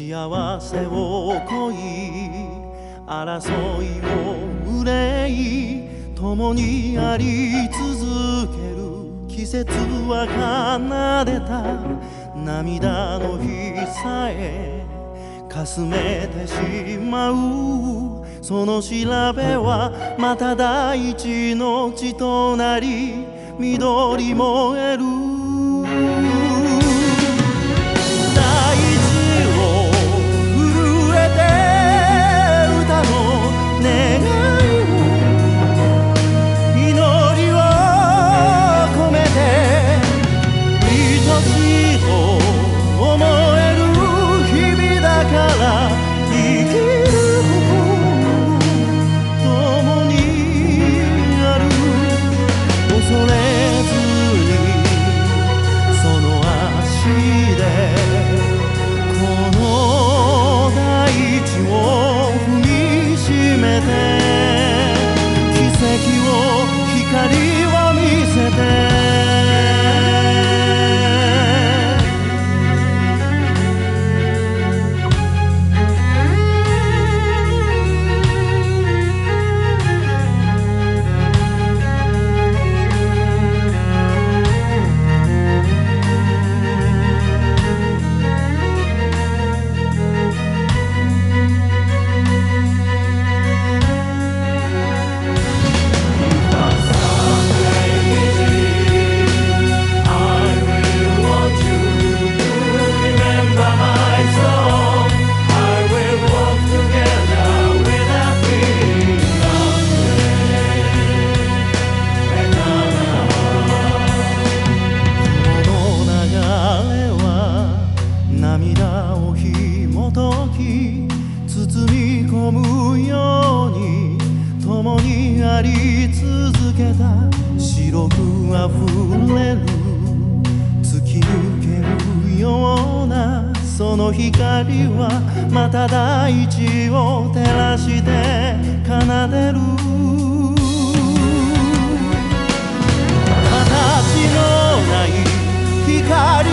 幸せを恋争いを憂い共にあり続ける季節は奏でた。涙の日さえかすめてしまう。その調べはまた大地の血となり緑燃える。cariva 時包み込むように共にあり続けた。白く溢れる突き抜けるようなその光はまた大地を照らして奏でる。形のな光。